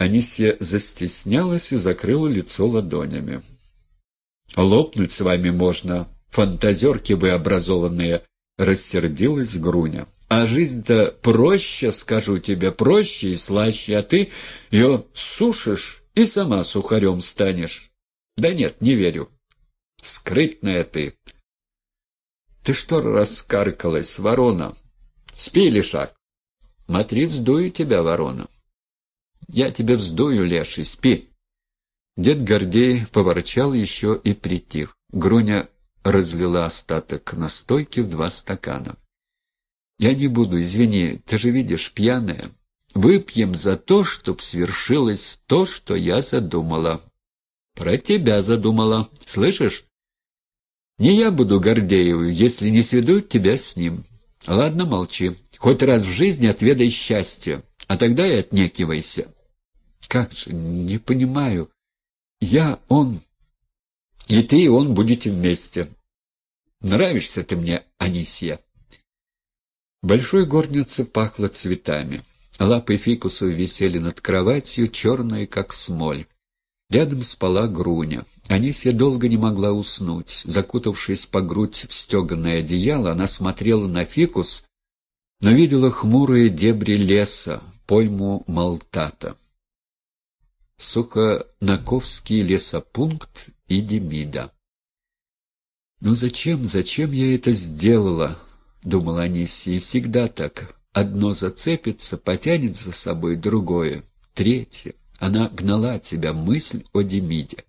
Анисия застеснялась и закрыла лицо ладонями. «Лопнуть с вами можно, фантазерки вы образованные!» — рассердилась Груня. «А жизнь-то проще, скажу тебе, проще и слаще, а ты ее сушишь и сама сухарем станешь. Да нет, не верю. Скрытная ты!» «Ты что раскаркалась, ворона? Спи, лишак!» «Смотри, вздую тебя, ворона!» Я тебе вздую, леший, спи. Дед Гордей поворчал еще и притих. Груня разлила остаток настойки в два стакана. «Я не буду, извини, ты же видишь, пьяная. Выпьем за то, чтоб свершилось то, что я задумала». «Про тебя задумала, слышишь?» «Не я буду Гордееву, если не сведу тебя с ним. Ладно, молчи. Хоть раз в жизни отведай счастье, а тогда и отнекивайся». Как же, не понимаю. Я, он, и ты, и он будете вместе. Нравишься ты мне, Анисия. большой горнице пахло цветами. Лапы фикусов висели над кроватью, черные, как смоль. Рядом спала Груня. Анисия долго не могла уснуть. Закутавшись по грудь в стеганое одеяло, она смотрела на фикус, но видела хмурые дебри леса, пойму Малтата. Сухонаковский лесопункт и Демида. «Ну зачем, зачем я это сделала?» — думала Анисия. «И всегда так. Одно зацепится, потянет за собой другое, третье. Она гнала от себя мысль о Демиде.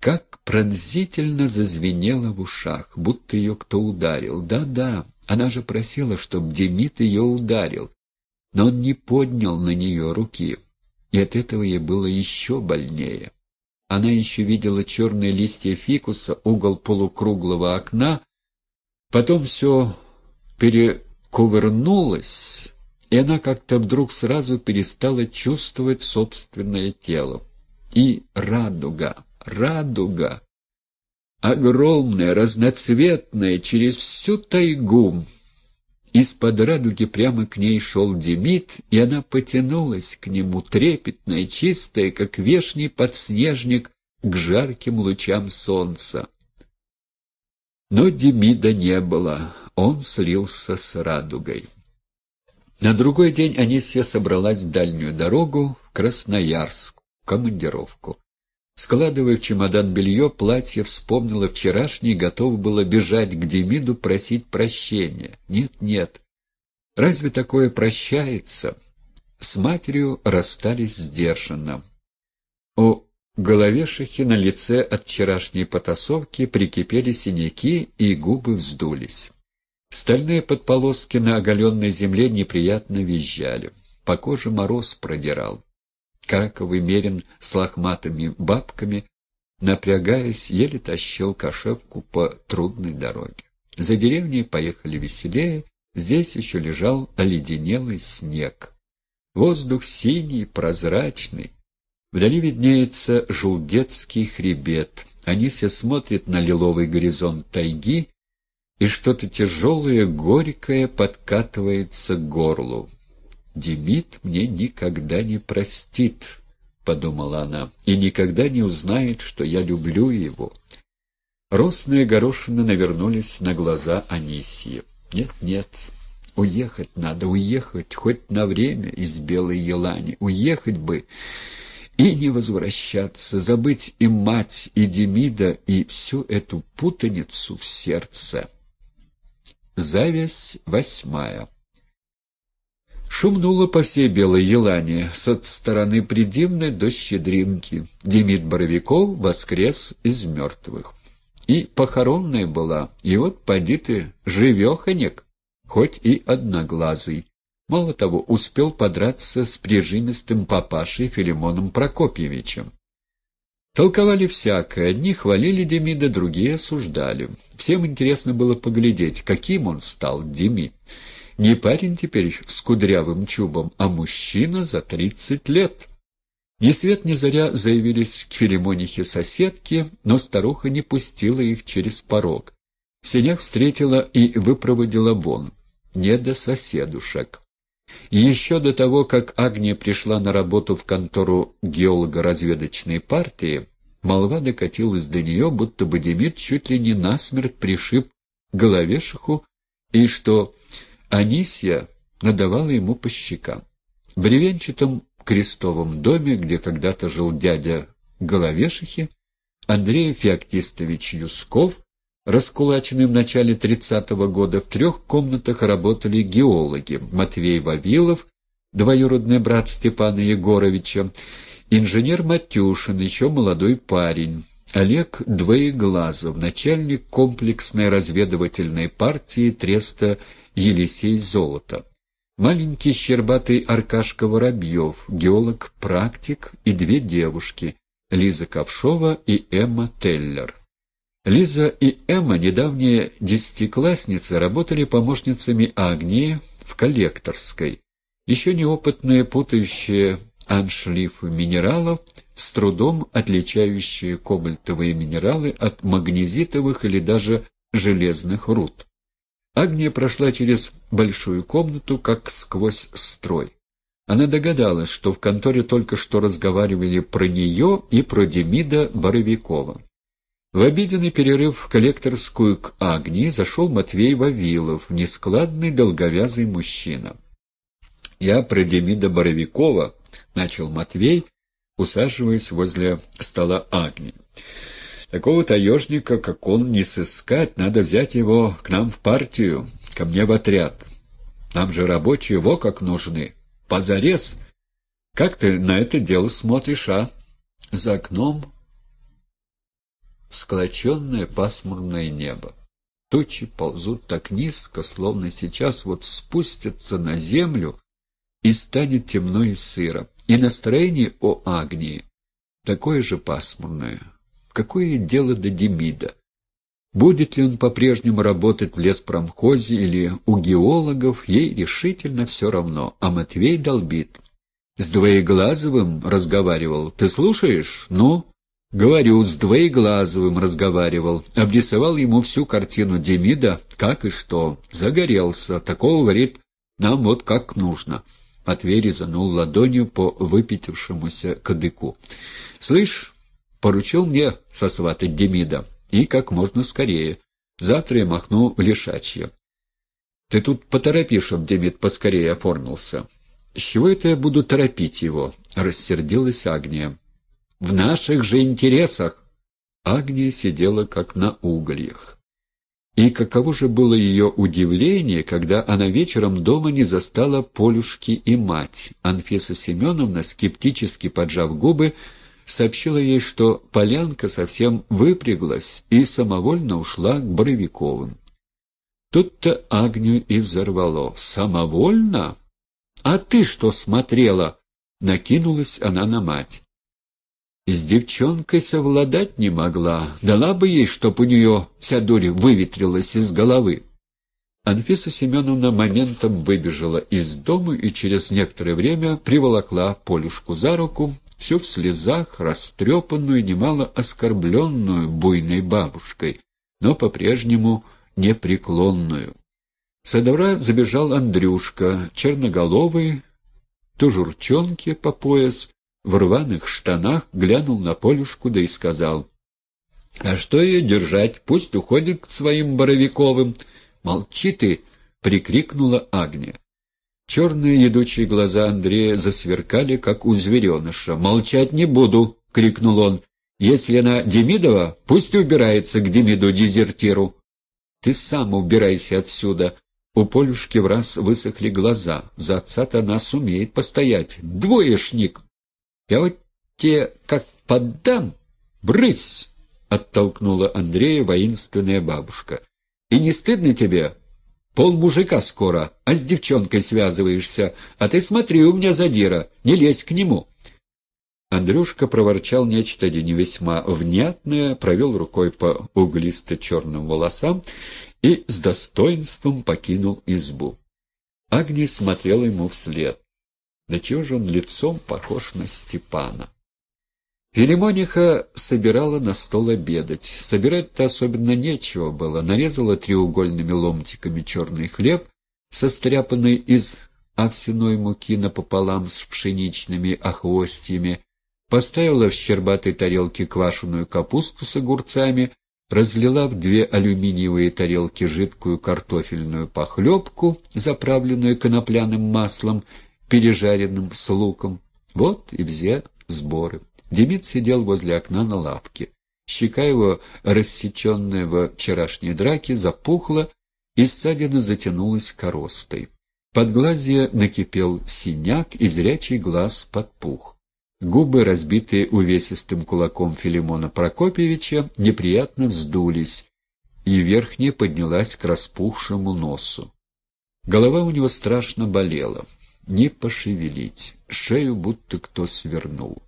Как пронзительно зазвенело в ушах, будто ее кто ударил. Да-да, она же просила, чтобы Демид ее ударил, но он не поднял на нее руки и от этого ей было еще больнее. Она еще видела черные листья фикуса, угол полукруглого окна, потом все перекувырнулось, и она как-то вдруг сразу перестала чувствовать собственное тело. И радуга, радуга, огромная, разноцветная, через всю тайгу, из-под радуги прямо к ней шел Демид, и она потянулась к нему, трепетная, чистая, как вешний подснежник, к жарким лучам солнца. Но Демида не было, он слился с радугой. На другой день Анисия собралась в дальнюю дорогу, в Красноярск, в командировку. Складывая в чемодан белье, платье вспомнила вчерашнее и готова была бежать к Демиду просить прощения. Нет, нет. Разве такое прощается? С матерью расстались сдержанно. У головешихи на лице от вчерашней потасовки прикипели синяки и губы вздулись. Стальные подполоски на оголенной земле неприятно визжали. По коже мороз продирал. Караковый мерин с лохматыми бабками, напрягаясь, еле тащил кошевку по трудной дороге. За деревней поехали веселее, здесь еще лежал оледенелый снег. Воздух синий, прозрачный. Вдали виднеется жулдетский хребет. Анися смотрит на лиловый горизонт тайги, и что-то тяжелое, горькое подкатывается к горлу. Демид мне никогда не простит, — подумала она, — и никогда не узнает, что я люблю его. Росные горошины навернулись на глаза Анисии. Нет, нет, уехать надо, уехать, хоть на время из Белой Елани, уехать бы и не возвращаться, забыть и мать, и Демида, и всю эту путаницу в сердце. Зависть восьмая. Шумнуло по всей Белой Елане, со стороны Придивной до Щедринки. Демид Боровиков воскрес из мертвых. И похоронная была, и вот поди ты, живеханек, хоть и одноглазый. Мало того, успел подраться с прижимистым папашей Филимоном Прокопьевичем. Толковали всякое, одни хвалили Демида, другие осуждали. Всем интересно было поглядеть, каким он стал, Демид. Не парень теперь с кудрявым чубом, а мужчина за тридцать лет. Ни свет ни заря заявились к Филимонихе соседки, но старуха не пустила их через порог. В сенях встретила и выпроводила вон, не до соседушек. Еще до того, как Агния пришла на работу в контору геолого-разведочной партии, молва докатилась до нее, будто бы Демид чуть ли не насмерть пришиб головешиху, и что Анисья надавала ему по щекам. В бревенчатом крестовом доме, где когда-то жил дядя Головешихи, Андрей Феоктистович Юсков, раскулаченный в начале 30-го года, в трех комнатах работали геологи Матвей Вавилов, двоюродный брат Степана Егоровича, инженер Матюшин, еще молодой парень, Олег Двоеглазов, начальник комплексной разведывательной партии Треста Елисей Золото. Маленький щербатый Аркашка Воробьев, геолог-практик и две девушки, Лиза Ковшова и Эмма Теллер. Лиза и Эмма, недавние десятиклассницы, работали помощницами Агнии в коллекторской. Еще неопытные, путающие аншлифы минералов, с трудом отличающие кобальтовые минералы от магнезитовых или даже железных руд. Агния прошла через большую комнату, как сквозь строй. Она догадалась, что в конторе только что разговаривали про нее и про Демида Боровикова. В обеденный перерыв в коллекторскую к Агнии зашел Матвей Вавилов, нескладный долговязый мужчина. «Я про Демида Боровикова», — начал Матвей, усаживаясь возле стола Агнии. Такого таежника, как он, не сыскать, надо взять его к нам в партию, ко мне в отряд. Нам же рабочие во как нужны. Позарез. Как ты на это дело смотришь, а? За окном склоченное пасмурное небо. Тучи ползут так низко, словно сейчас вот спустятся на землю, и станет темно и сыро. И настроение о Агнии такое же пасмурное. Какое дело до Демида? Будет ли он по-прежнему работать в леспромхозе или у геологов, ей решительно все равно, а Матвей долбит. С Двоеглазовым разговаривал. Ты слушаешь? Ну? Говорю, с Двоеглазовым разговаривал. Обрисовал ему всю картину Демида, как и что. Загорелся. Такого, говорит, нам вот как нужно. Матвей резанул ладонью по выпятившемуся кадыку. «Слышь, поручил мне сосватать Демида, и как можно скорее. Завтра я махну в лишачье. Ты тут поторопи, чтоб Демид поскорее оформился. С чего это я буду торопить его? Рассердилась Агния. В наших же интересах. Агния сидела как на угольях. И каково же было ее удивление, когда она вечером дома не застала Полюшки и мать. Анфиса Семеновна, скептически поджав губы, сообщила ей, что Полянка совсем выпряглась и самовольно ушла к Боровиковым. Тут-то Агню и взорвало. «Самовольно? А ты что смотрела?» Накинулась она на мать. С девчонкой совладать не могла. Дала бы ей, чтоб у нее вся дурь выветрилась из головы. Анфиса Семеновна моментом выбежала из дома и через некоторое время приволокла Полюшку за руку, всю в слезах, растрепанную, немало оскорбленную буйной бабушкой, но по-прежнему непреклонную. Со двора забежал Андрюшка, черноголовый, тужурчонки по пояс, в рваных штанах, глянул на Полюшку, да и сказал, «А что ее держать? Пусть уходит к своим Боровиковым». «Молчи ты!» — прикрикнула Агния. Черные едучие глаза Андрея засверкали, как у звереныша. «Молчать не буду!» — крикнул он. «Если она Демидова, пусть убирается к Демиду-дезертиру!» «Ты сам убирайся отсюда!» У Полюшки в раз высохли глаза. За отца-то она сумеет постоять. «Двоечник!» «Я вот тебе как поддам, брысь!» — оттолкнула Андрея воинственная бабушка. «И не стыдно тебе?» Пол мужика скоро, а с девчонкой связываешься. А ты смотри, у меня задира, не лезь к нему. Андрюшка проворчал нечто не весьма внятное, провел рукой по углисто-черным волосам и с достоинством покинул избу. Агния смотрела ему вслед. Да чего же он лицом похож на Степана? Филимониха собирала на стол обедать. Собирать-то особенно нечего было. Нарезала треугольными ломтиками черный хлеб, состряпанный из овсяной муки напополам с пшеничными охвостьями, поставила в щербатой тарелке квашеную капусту с огурцами, разлила в две алюминиевые тарелки жидкую картофельную похлебку, заправленную конопляным маслом, пережаренным с луком. Вот и все сборы. Демид сидел возле окна на лавке. Щека его, рассеченная во вчерашней драке, запухла, и ссадина затянулась коростой. Под глазья накипел синяк, и зрячий глаз подпух. Губы, разбитые увесистым кулаком Филимона Прокопьевича, неприятно вздулись, и верхняя поднялась к распухшему носу. Голова у него страшно болела. Не пошевелить, шею будто кто свернул.